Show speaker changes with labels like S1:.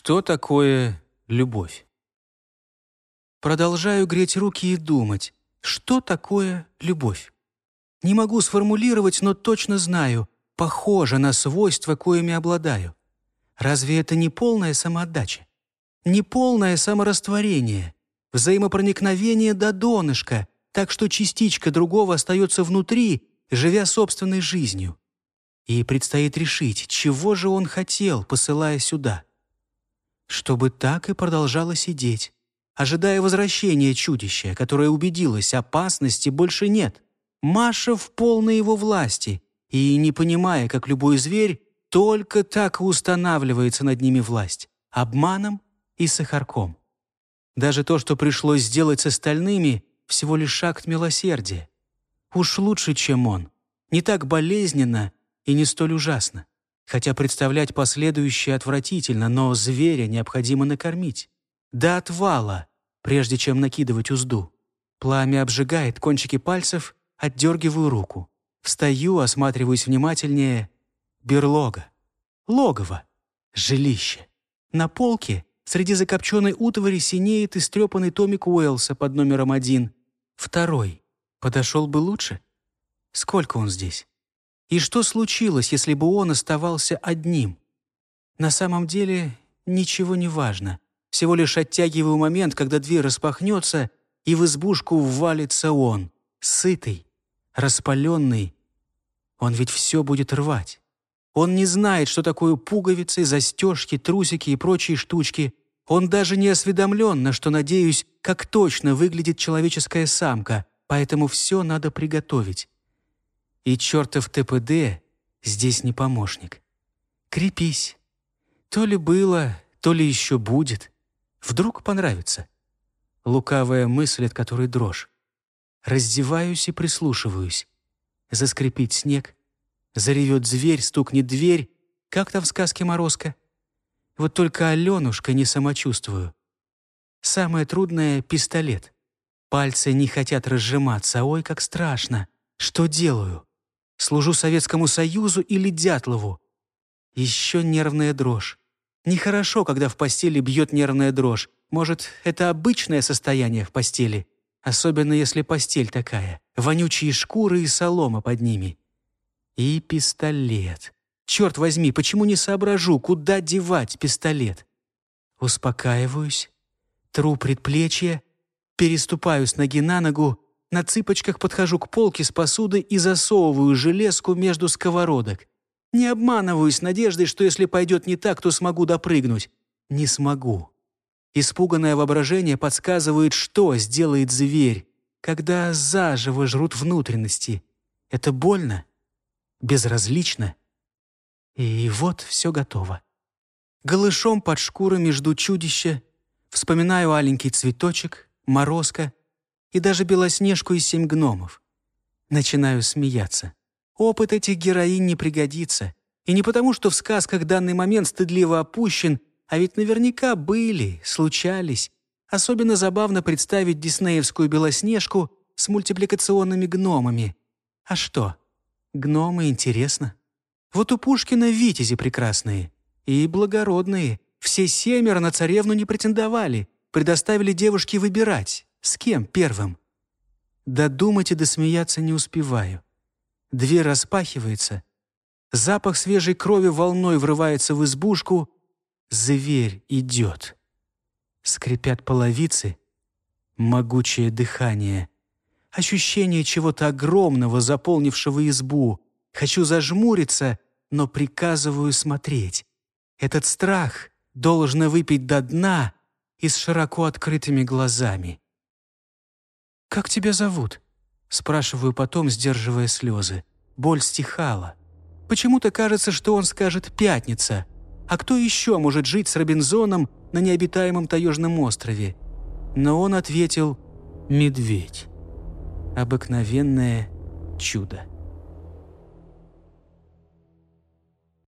S1: Что такое любовь? Продолжаю греть руки и думать, что такое любовь. Не могу сформулировать, но точно знаю, похоже на свойства, коими обладаю. Разве это не полная самоотдача? Не полное саморастворение, взаимопроникновение до донышка, так что частичка другого остается внутри, живя собственной жизнью. И предстоит решить, чего же он хотел, посылая сюда. Чтобы так и продолжало сидеть, ожидая возвращения чудища, которое убедилось, опасности больше нет. Маша в полной его власти, и, не понимая, как любой зверь, только так и устанавливается над ними власть — обманом и сахарком. Даже то, что пришлось сделать с остальными, всего лишь акт милосердия. Уж лучше, чем он. Не так болезненно и не столь ужасно. Хотя представлять последующее отвратительно, но зверя необходимо накормить. До отвала, прежде чем накидывать узду. Пламя обжигает кончики пальцев, отдергиваю руку. Встаю, осматриваюсь внимательнее. Берлога. Логово. Жилище. На полке среди закопченной утвари синеет истрепанный томик Уэллса под номером один. Второй. Подошел бы лучше? Сколько он здесь? И что случилось, если бы он оставался одним? На самом деле ничего не важно. Всего лишь оттягиваю момент, когда дверь распахнется, и в избушку ввалится он, сытый, распаленный. Он ведь все будет рвать. Он не знает, что такое пуговицы, застежки, трусики и прочие штучки. Он даже не осведомлен, на что, надеюсь, как точно выглядит человеческая самка, поэтому все надо приготовить. И чертов ТПД здесь не помощник. Крепись. То ли было, то ли еще будет. Вдруг понравится. Лукавая мысль, от которой дрожь. Раздеваюсь и прислушиваюсь. Заскрипит снег. Заревет зверь, стукнет дверь. Как там в сказке «Морозко»? Вот только Аленушка не самочувствую. Самое трудное — пистолет. Пальцы не хотят разжиматься, ой, как страшно. Что делаю? Служу Советскому Союзу или Дятлову? Еще нервная дрожь. Нехорошо, когда в постели бьет нервная дрожь. Может, это обычное состояние в постели? Особенно если постель такая. Вонючие шкуры и солома под ними. И пистолет. Черт возьми, почему не соображу, куда девать пистолет? Успокаиваюсь, тру предплечье, переступаю с ноги на ногу, на цыпочках подхожу к полке с посудой и засовываю железку между сковородок. Не обманываюсь надеждой, что если пойдет не так, то смогу допрыгнуть. Не смогу. Испуганное воображение подсказывает, что сделает зверь, когда заживо жрут внутренности. Это больно, безразлично. И вот все готово. Голышом под шкурами жду чудища, вспоминаю аленький цветочек, морозко, и даже Белоснежку и семь гномов. Начинаю смеяться. Опыт этих героинь не пригодится. И не потому, что в сказках данный момент стыдливо опущен, а ведь наверняка были, случались. Особенно забавно представить диснеевскую Белоснежку с мультипликационными гномами. А что? Гномы интересно. Вот у Пушкина витязи прекрасные. И благородные. Все семеро на царевну не претендовали. Предоставили девушке выбирать. С кем первым? Додумать и досмеяться не успеваю. Дверь распахивается. Запах свежей крови волной врывается в избушку. Зверь идет. Скрипят половицы. Могучее дыхание. Ощущение чего-то огромного, заполнившего избу. Хочу зажмуриться, но приказываю смотреть. Этот страх должно выпить до дна и с широко открытыми глазами. «Как тебя зовут?» Спрашиваю потом, сдерживая слезы. Боль стихала. Почему-то кажется, что он скажет «пятница». А кто еще может жить с Робинзоном на необитаемом таежном острове? Но он ответил «медведь». Обыкновенное чудо.